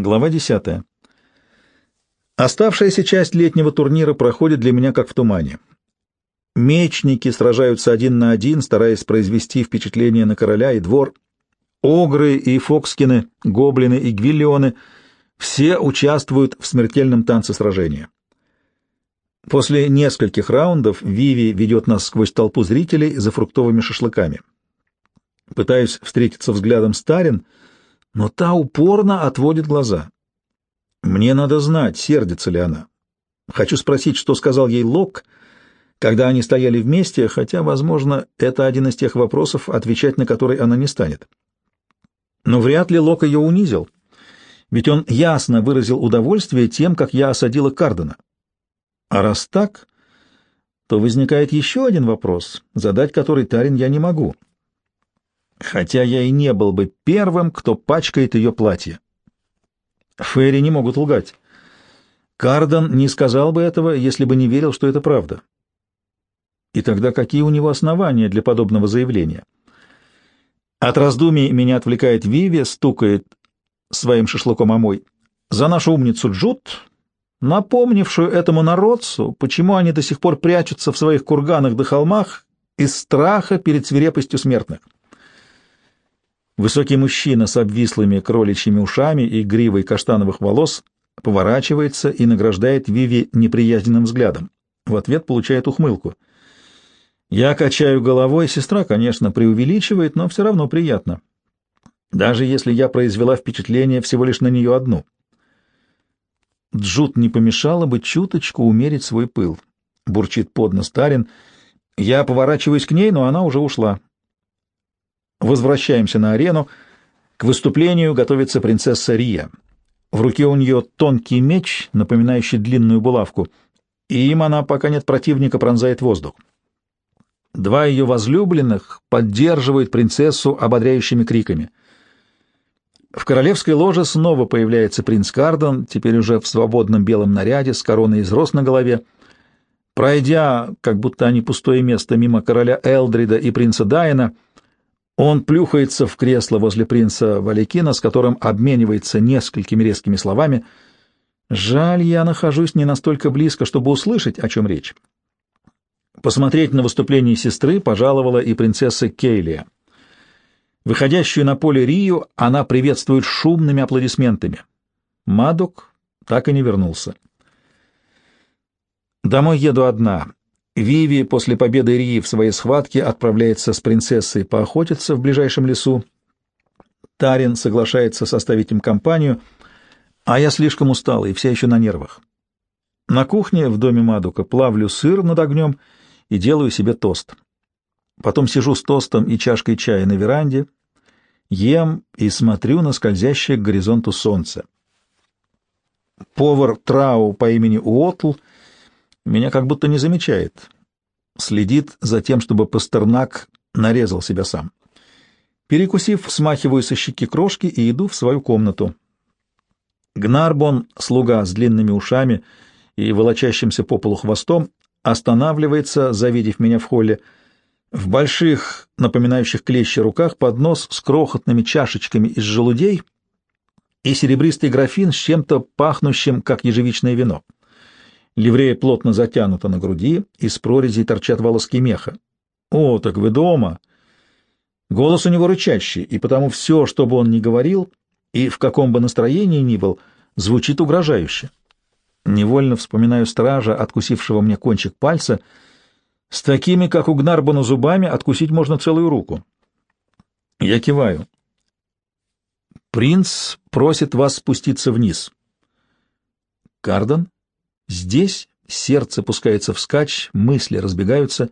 Глава 10. Оставшаяся часть летнего турнира проходит для меня как в тумане. Мечники сражаются один на один, стараясь произвести впечатление на короля и двор. Огры и фокскины, гоблины и гвиллионы — все участвуют в смертельном танце сражения. После нескольких раундов Виви ведет нас сквозь толпу зрителей за фруктовыми шашлыками. Пытаюсь встретиться взглядом с Тарин, но та упорно отводит глаза. Мне надо знать, сердится ли она. Хочу спросить, что сказал ей Лок, когда они стояли вместе, хотя, возможно, это один из тех вопросов, отвечать на который она не станет. Но вряд ли Лок ее унизил, ведь он ясно выразил удовольствие тем, как я осадила Кардена. А раз так, то возникает еще один вопрос, задать который Тарин я не могу. Хотя я и не был бы первым, кто пачкает ее платье. Ферри не могут лгать. Карден не сказал бы этого, если бы не верил, что это правда. И тогда какие у него основания для подобного заявления? От раздумий меня отвлекает Виви, стукает своим шашлыком о мой. За нашу умницу Джуд напомнившую этому народцу, почему они до сих пор прячутся в своих курганах да холмах из страха перед свирепостью смертных. Высокий мужчина с обвислыми кроличьими ушами и гривой каштановых волос поворачивается и награждает Виви неприязненным взглядом. В ответ получает ухмылку. Я качаю головой, сестра, конечно, преувеличивает, но все равно приятно. Даже если я произвела впечатление всего лишь на нее одну — Джут не помешало бы чуточку умерить свой пыл. Бурчит под нос Тарин. Я поворачиваюсь к ней, но она уже ушла. Возвращаемся на арену. К выступлению готовится принцесса Рия. В руке у нее тонкий меч, напоминающий длинную булавку, и им она, пока нет противника, пронзает воздух. Два ее возлюбленных поддерживают принцессу ободряющими криками — в королевской ложе снова появляется принц Кардон, теперь уже в свободном белом наряде, с короной из роз на голове. Пройдя, как будто они пустое место, мимо короля Элдрида и принца Дайна, он плюхается в кресло возле принца Валикина, с которым обменивается несколькими резкими словами. Жаль, я нахожусь не настолько близко, чтобы услышать, о чем речь. Посмотреть на выступление сестры пожаловала и принцесса Кейлия. Выходящую на поле Рию она приветствует шумными аплодисментами. Мадок так и не вернулся. Домой еду одна. Виви после победы Рии в своей схватке отправляется с принцессой поохотиться в ближайшем лесу. Тарин соглашается составить им компанию, а я слишком устала и вся еще на нервах. На кухне в доме Мадука плавлю сыр над огнем и делаю себе тост. Потом сижу с тостом и чашкой чая на веранде, ем и смотрю на скользящее к горизонту солнце. Повар Трау по имени Уотл меня как будто не замечает. Следит за тем, чтобы Пастернак нарезал себя сам. Перекусив, смахиваю со щеки крошки и иду в свою комнату. Гнарбон, слуга с длинными ушами и волочащимся по полу хвостом, останавливается, завидев меня в холле — в больших, напоминающих клещи руках, поднос с крохотными чашечками из желудей и серебристый графин с чем-то пахнущим, как ежевичное вино. Ливрея плотно затянута на груди, из прорезей торчат волоски меха. «О, так вы дома!» Голос у него рычащий, и потому все, что бы он ни говорил, и в каком бы настроении ни был, звучит угрожающе. Невольно вспоминаю стража, откусившего мне кончик пальца — с такими, как у Гнарбана, зубами откусить можно целую руку. Я киваю. Принц просит вас спуститься вниз. Кардон? Здесь сердце пускается вскачь, мысли разбегаются.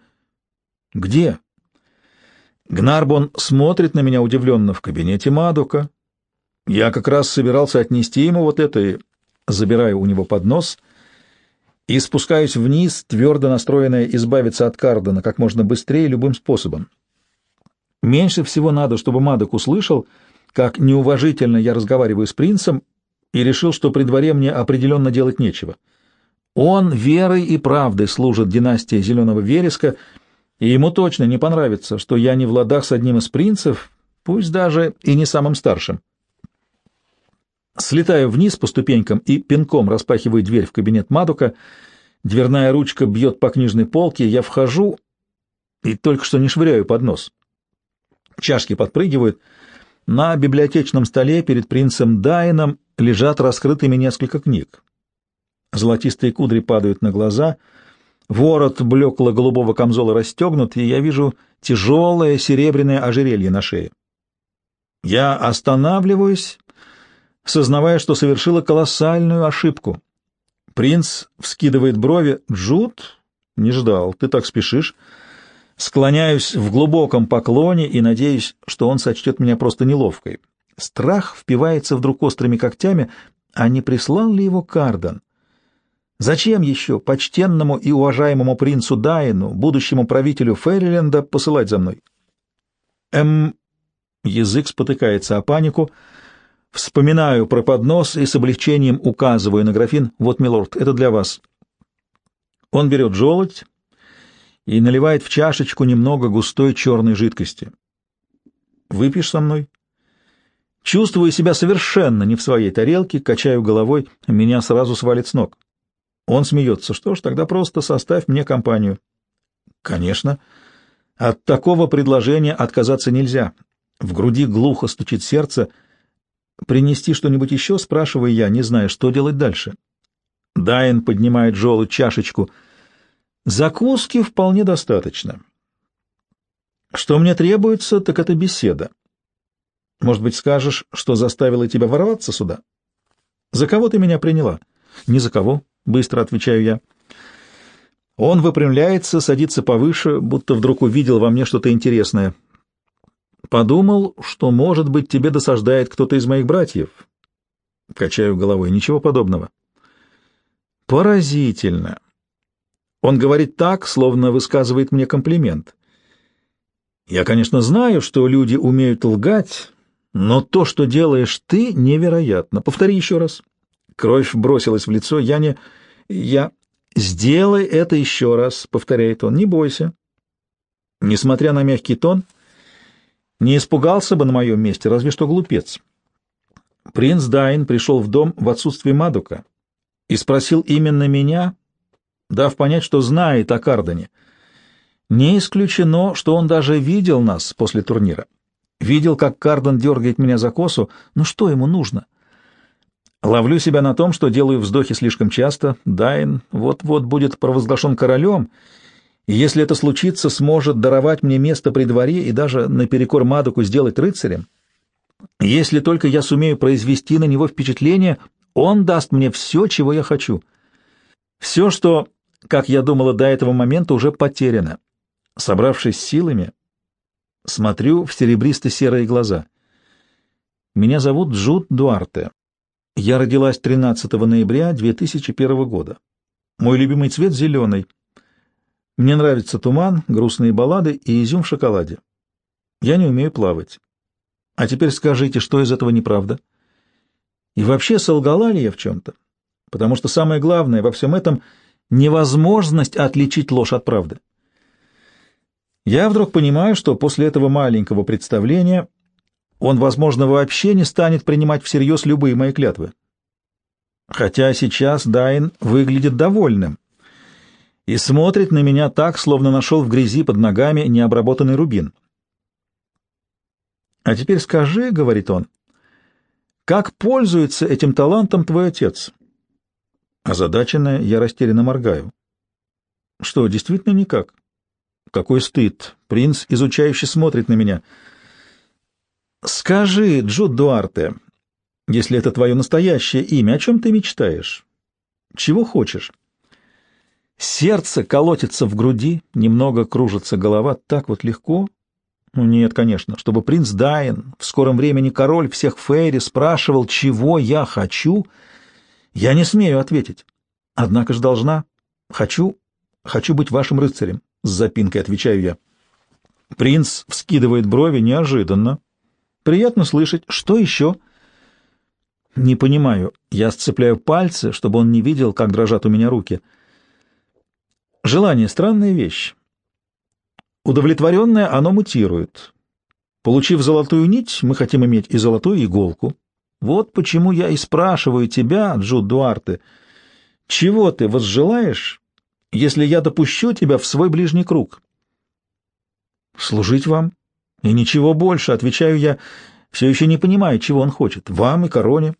Где? Гнарбон смотрит на меня удивленно в кабинете Мадука. Я как раз собирался отнести ему вот это и забираю у него поднос — и спускаюсь вниз, твердо настроенная избавиться от Кардена как можно быстрее любым способом. Меньше всего надо, чтобы Мадок услышал, как неуважительно я разговариваю с принцем, и решил, что при дворе мне определенно делать нечего. Он верой и правдой служит династии Зеленого Вереска, и ему точно не понравится, что я не в ладах с одним из принцев, пусть даже и не самым старшим. Слетаю вниз по ступенькам и пинком распахиваю дверь в кабинет Мадука. Дверная ручка бьет по книжной полке, я вхожу и только что не швыряю под нос. Чашки подпрыгивают. На библиотечном столе перед принцем Дайном лежат раскрытыми несколько книг. Золотистые кудри падают на глаза, ворот блекло-голубого камзола расстегнут, и я вижу тяжелое серебряное ожерелье на шее. Я останавливаюсь, сознавая, что совершила колоссальную ошибку. Принц вскидывает брови. «Джуд? Не ждал. Ты так спешишь?» Склоняюсь в глубоком поклоне и надеюсь, что он сочтет меня просто неловкой. Страх впивается вдруг острыми когтями, а не прислал ли его Кардан? Зачем еще почтенному и уважаемому принцу Дайну, будущему правителю Фэриленда, посылать за мной? Эм... Язык спотыкается о панику. Вспоминаю про поднос и с облегчением указываю на графин. Вот, милорд, это для вас. Он берет желудь и наливает в чашечку немного густой черной жидкости. «Выпьешь со мной?» Чувствую себя совершенно не в своей тарелке, качаю головой, меня сразу свалит с ног. Он смеется. Что ж, тогда просто составь мне компанию. Конечно. От такого предложения отказаться нельзя. В груди глухо стучит сердце. Принести что-нибудь еще, спрашиваю я, не зная, что делать дальше. Дайн поднимает желудь чашечку — Закуски вполне достаточно. Что мне требуется, так это беседа. Может быть, скажешь, что заставило тебя ворваться сюда? За кого ты меня приняла? Ни за кого, быстро отвечаю я. Он выпрямляется, садится повыше, будто вдруг увидел во мне что-то интересное. Подумал, что, может быть, тебе досаждает кто-то из моих братьев. Качаю головой. Ничего подобного. Поразительно. Он говорит так, словно высказывает мне комплимент. Я, конечно, знаю, что люди умеют лгать, но то, что делаешь ты, невероятно. Повтори еще раз. Кровь бросилась в лицо. Я не... Я... «Сделай это еще раз», — повторяет он, — «не бойся». Несмотря на мягкий тон, не испугался бы на моем месте, разве что глупец. Принц Дайн пришел в дом в отсутствие Мадука и спросил именно меня, дав понять, что знает о Кардане. Не исключено, что он даже видел нас после турнира. Видел, как Кардан дергает меня за косу. Ну что ему нужно? Ловлю себя на том, что делаю вздохи слишком часто. Дайн вот-вот будет провозглашен королем, и если это случится, сможет даровать мне место при дворе и даже наперекор Мадоку сделать рыцарем. Если только я сумею произвести на него впечатление, он даст мне все, чего я хочу. Все, что как я думала до этого момента, уже потеряна. Собравшись силами, смотрю в серебристо-серые глаза. Меня зовут Джуд Дуарте. Я родилась 13 ноября 2001 года. Мой любимый цвет — зеленый. Мне нравится туман, грустные баллады и изюм в шоколаде. Я не умею плавать. А теперь скажите, что из этого неправда? И вообще солгала ли я в чем-то? Потому что самое главное во всем этом — невозможность отличить ложь от правды. Я вдруг понимаю, что после этого маленького представления он, возможно, вообще не станет принимать всерьез любые мои клятвы. Хотя сейчас Дайн выглядит довольным и смотрит на меня так, словно нашел в грязи под ногами необработанный рубин. «А теперь скажи, — говорит он, — как пользуется этим талантом твой отец?» Озадаченная, я растерянно моргаю. Что, действительно никак? Какой стыд! Принц, изучающе смотрит на меня. Скажи, Джуд Дуарте, если это твое настоящее имя, о чем ты мечтаешь? Чего хочешь? Сердце колотится в груди, немного кружится голова, так вот легко. Ну, нет, конечно, чтобы принц Дайен, в скором времени король всех Фейри, спрашивал, чего я хочу — я не смею ответить. Однако ж должна. Хочу, хочу быть вашим рыцарем, с запинкой отвечаю я. Принц вскидывает брови неожиданно. Приятно слышать. Что еще? Не понимаю. Я сцепляю пальцы, чтобы он не видел, как дрожат у меня руки. Желание — странная вещь. Удовлетворенное оно мутирует. Получив золотую нить, мы хотим иметь и золотую иголку. Вот почему я и спрашиваю тебя, Джуд Дуарте, чего ты возжелаешь, если я допущу тебя в свой ближний круг? Служить вам. И ничего больше, отвечаю я, все еще не понимаю, чего он хочет. Вам и короне.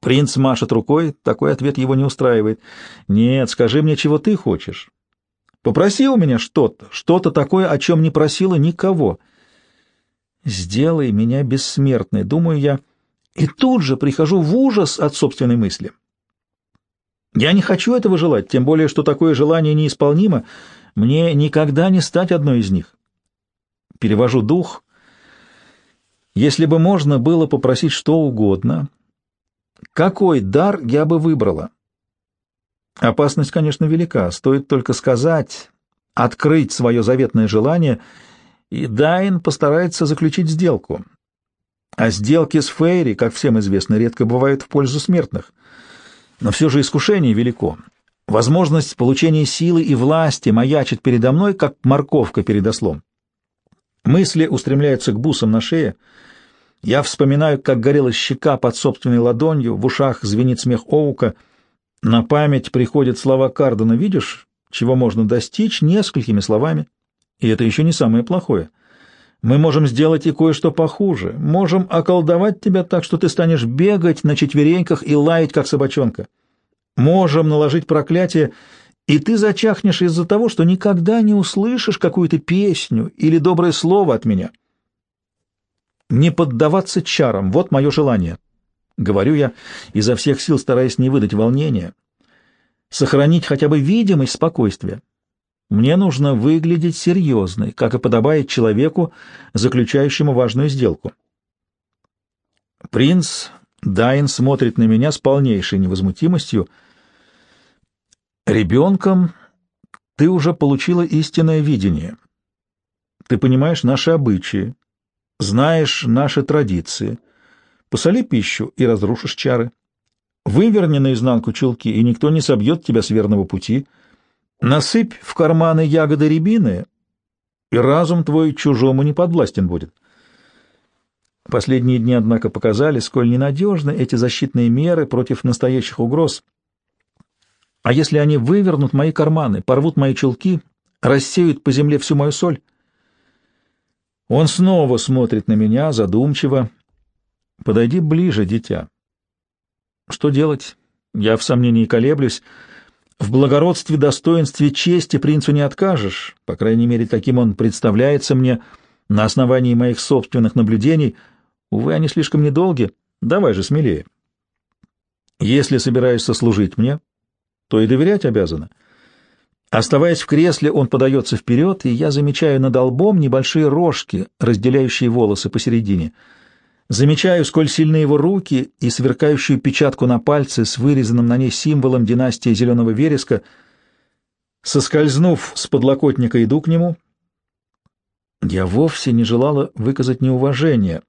Принц машет рукой, такой ответ его не устраивает. Нет, скажи мне, чего ты хочешь. Попроси у меня что-то, что-то такое, о чем не просила никого. Сделай меня бессмертной, думаю я, и тут же прихожу в ужас от собственной мысли. Я не хочу этого желать, тем более, что такое желание неисполнимо. Мне никогда не стать одной из них. Перевожу дух. Если бы можно было попросить что угодно, какой дар я бы выбрала? Опасность, конечно, велика. Стоит только сказать, открыть свое заветное желание, и Дайн постарается заключить сделку. А сделки с Фейри, как всем известно, редко бывают в пользу смертных. Но все же искушение велико. Возможность получения силы и власти маячит передо мной, как морковка перед ослом. Мысли устремляются к бусам на шее. Я вспоминаю, как горела щека под собственной ладонью, в ушах звенит смех Оука — на память приходят слова Кардена «Видишь, чего можно достичь несколькими словами?» И это еще не самое плохое. Мы можем сделать и кое-что похуже. Можем околдовать тебя так, что ты станешь бегать на четвереньках и лаять, как собачонка. Можем наложить проклятие, и ты зачахнешь из-за того, что никогда не услышишь какую-то песню или доброе слово от меня. Не поддаваться чарам — вот мое желание. Говорю я, изо всех сил стараясь не выдать волнения, сохранить хотя бы видимость спокойствия. Мне нужно выглядеть серьезной, как и подобает человеку, заключающему важную сделку. Принц Дайн смотрит на меня с полнейшей невозмутимостью. «Ребенком ты уже получила истинное видение. Ты понимаешь наши обычаи, знаешь наши традиции». Посоли пищу и разрушишь чары. Выверни наизнанку чулки, и никто не собьет тебя с верного пути. Насыпь в карманы ягоды рябины, и разум твой чужому не подвластен будет. Последние дни, однако, показали, сколь ненадежны эти защитные меры против настоящих угроз. А если они вывернут мои карманы, порвут мои чулки, рассеют по земле всю мою соль? Он снова смотрит на меня задумчиво, Подойди ближе, дитя. Что делать? Я в сомнении колеблюсь. В благородстве, достоинстве, чести принцу не откажешь, по крайней мере, таким он представляется мне на основании моих собственных наблюдений. Увы, они слишком недолги. Давай же смелее. Если собираешься служить мне, то и доверять обязана. Оставаясь в кресле, он подается вперед, и я замечаю над лбом небольшие рожки, разделяющие волосы посередине — Замечаю, сколь сильны его руки и сверкающую печатку на пальце с вырезанным на ней символом династии Зеленого Вереска. Соскользнув с подлокотника, иду к нему. Я вовсе не желала выказать неуважение,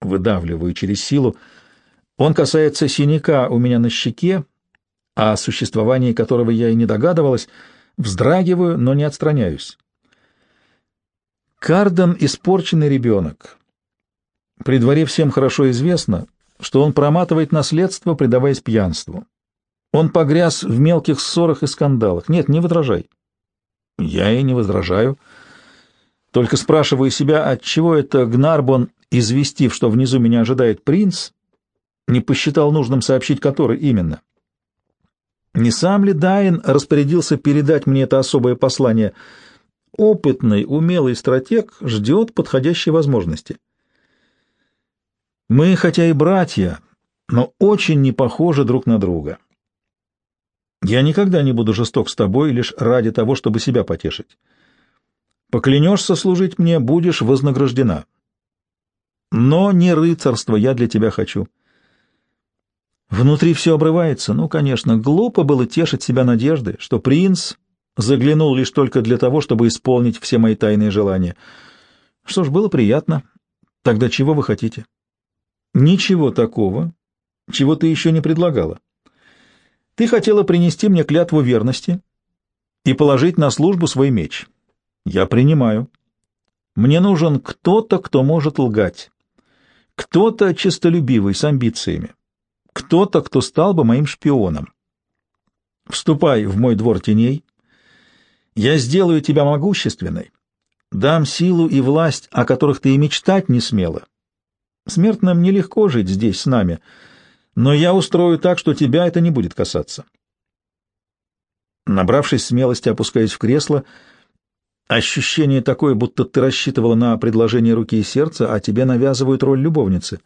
выдавливаю через силу. Он касается синяка у меня на щеке, о существовании которого я и не догадывалась, вздрагиваю, но не отстраняюсь. Карден — испорченный ребенок. При дворе всем хорошо известно, что он проматывает наследство, предаваясь пьянству. Он погряз в мелких ссорах и скандалах. Нет, не возражай. Я и не возражаю. Только спрашиваю себя, отчего это Гнарбон, известив, что внизу меня ожидает принц, не посчитал нужным сообщить, который именно. Не сам ли Дайн распорядился передать мне это особое послание? Опытный, умелый стратег ждет подходящей возможности. Мы, хотя и братья, но очень не похожи друг на друга. Я никогда не буду жесток с тобой лишь ради того, чтобы себя потешить. Поклянешься служить мне, будешь вознаграждена. Но не рыцарство я для тебя хочу. Внутри все обрывается. Ну, конечно, глупо было тешить себя надеждой, что принц заглянул лишь только для того, чтобы исполнить все мои тайные желания. Что ж, было приятно. Тогда чего вы хотите? Ничего такого, чего ты еще не предлагала. Ты хотела принести мне клятву верности и положить на службу свой меч. Я принимаю. Мне нужен кто-то, кто может лгать. Кто-то честолюбивый, с амбициями. Кто-то, кто стал бы моим шпионом. Вступай в мой двор теней. Я сделаю тебя могущественной. Дам силу и власть, о которых ты и мечтать не смела. Смертным нелегко жить здесь с нами, но я устрою так, что тебя это не будет касаться. Набравшись смелости, опускаясь в кресло, ощущение такое, будто ты рассчитывала на предложение руки и сердца, а тебе навязывают роль любовницы.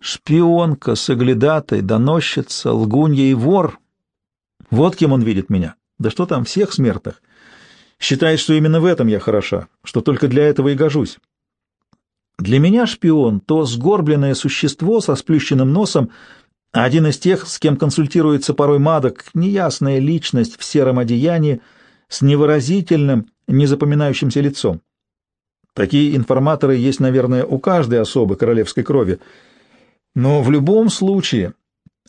Шпионка, соглядатай, доносчица, лгунья и вор. Вот кем он видит меня. Да что там, всех смертных. Считает, что именно в этом я хороша, что только для этого и гожусь. Для меня шпион — то сгорбленное существо со сплющенным носом, один из тех, с кем консультируется порой Мадок, неясная личность в сером одеянии с невыразительным, незапоминающимся лицом. Такие информаторы есть, наверное, у каждой особы королевской крови. Но в любом случае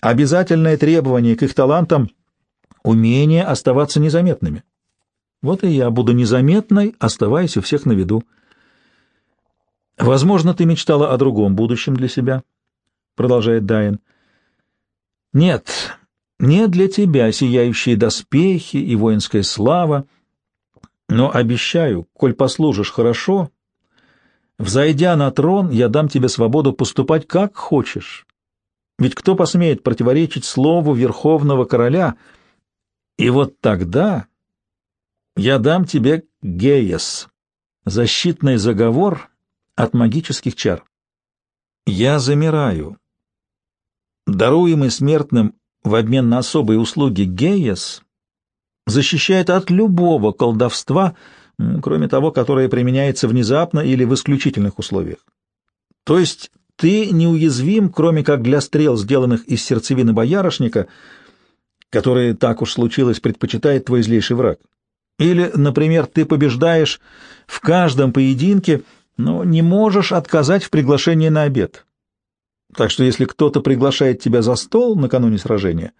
обязательное требование к их талантам — умение оставаться незаметными. Вот и я буду незаметной, оставаясь у всех на виду. Возможно, ты мечтала о другом будущем для себя, продолжает Дайен. Нет, не для тебя сияющие доспехи и воинская слава, но обещаю, коль послужишь хорошо, взойдя на трон, я дам тебе свободу поступать как хочешь. Ведь кто посмеет противоречить слову верховного короля? И вот тогда я дам тебе Геес, защитный заговор от магических чар. Я замираю. Даруемый смертным в обмен на особые услуги Геес защищает от любого колдовства, кроме того, которое применяется внезапно или в исключительных условиях. То есть ты неуязвим, кроме как для стрел, сделанных из сердцевины боярышника, которые, так уж случилось, предпочитает твой злейший враг. Или, например, ты побеждаешь в каждом поединке, но не можешь отказать в приглашении на обед. Так что если кто-то приглашает тебя за стол накануне сражения,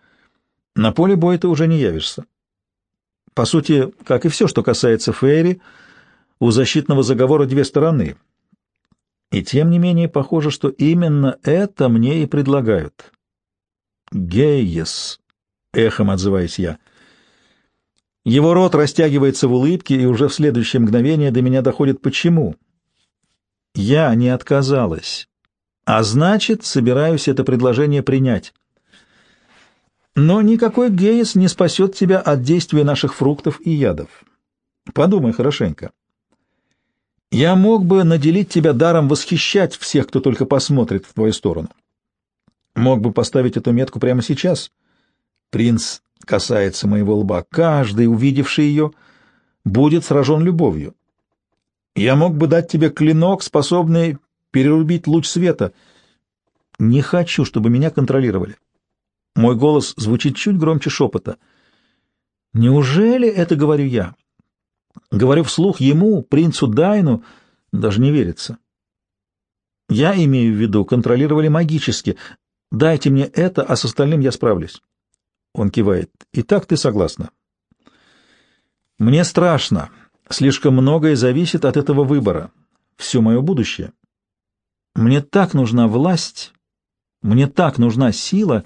на поле боя ты уже не явишься. По сути, как и все, что касается Фейри, у защитного заговора две стороны. И тем не менее похоже, что именно это мне и предлагают. «Гейес», — эхом отзываюсь я, — его рот растягивается в улыбке, и уже в следующее мгновение до меня доходит почему. Я не отказалась, а значит, собираюсь это предложение принять. Но никакой гейс не спасет тебя от действия наших фруктов и ядов. Подумай хорошенько. Я мог бы наделить тебя даром восхищать всех, кто только посмотрит в твою сторону. Мог бы поставить эту метку прямо сейчас. Принц касается моего лба, каждый, увидевший ее, будет сражен любовью. Я мог бы дать тебе клинок, способный перерубить луч света. Не хочу, чтобы меня контролировали. Мой голос звучит чуть громче шепота. Неужели это говорю я? Говорю вслух ему, принцу Дайну, даже не верится. Я имею в виду, контролировали магически. Дайте мне это, а с остальным я справлюсь. Он кивает. И так ты согласна? Мне страшно. Слишком многое зависит от этого выбора. Все мое будущее. Мне так нужна власть, мне так нужна сила.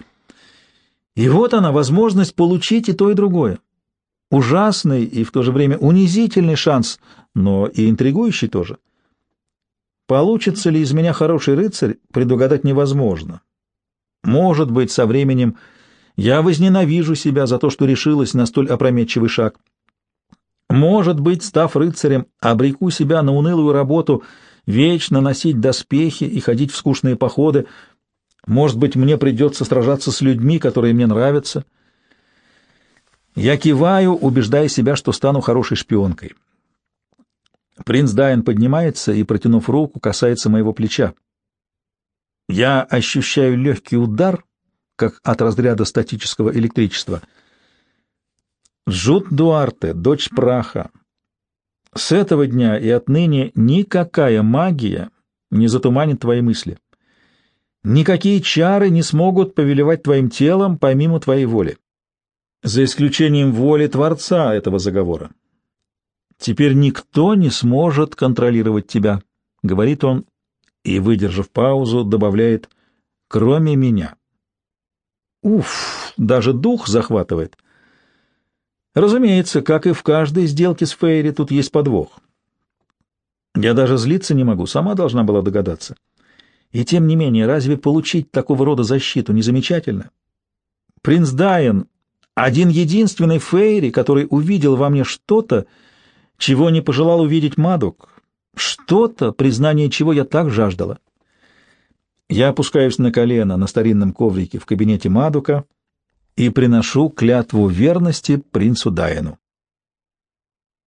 И вот она, возможность получить и то, и другое. Ужасный и в то же время унизительный шанс, но и интригующий тоже. Получится ли из меня хороший рыцарь, предугадать невозможно. Может быть, со временем я возненавижу себя за то, что решилась на столь опрометчивый шаг. Может быть, став рыцарем, обреку себя на унылую работу, вечно носить доспехи и ходить в скучные походы. Может быть, мне придется сражаться с людьми, которые мне нравятся. Я киваю, убеждая себя, что стану хорошей шпионкой. Принц Дайн поднимается и, протянув руку, касается моего плеча. Я ощущаю легкий удар, как от разряда статического электричества. Джуд Дуарте, дочь праха. С этого дня и отныне никакая магия не затуманит твои мысли. Никакие чары не смогут повелевать твоим телом помимо твоей воли, за исключением воли Творца этого заговора. Теперь никто не сможет контролировать тебя, — говорит он, и, выдержав паузу, добавляет «кроме меня». Уф, даже дух захватывает. Разумеется, как и в каждой сделке с Фейри, тут есть подвох. Я даже злиться не могу, сама должна была догадаться. И тем не менее, разве получить такого рода защиту не замечательно? Принц Дайен — один единственный Фейри, который увидел во мне что-то, чего не пожелал увидеть Мадук, что-то, признание чего я так жаждала. Я опускаюсь на колено на старинном коврике в кабинете Мадука и приношу клятву верности принцу Дайену.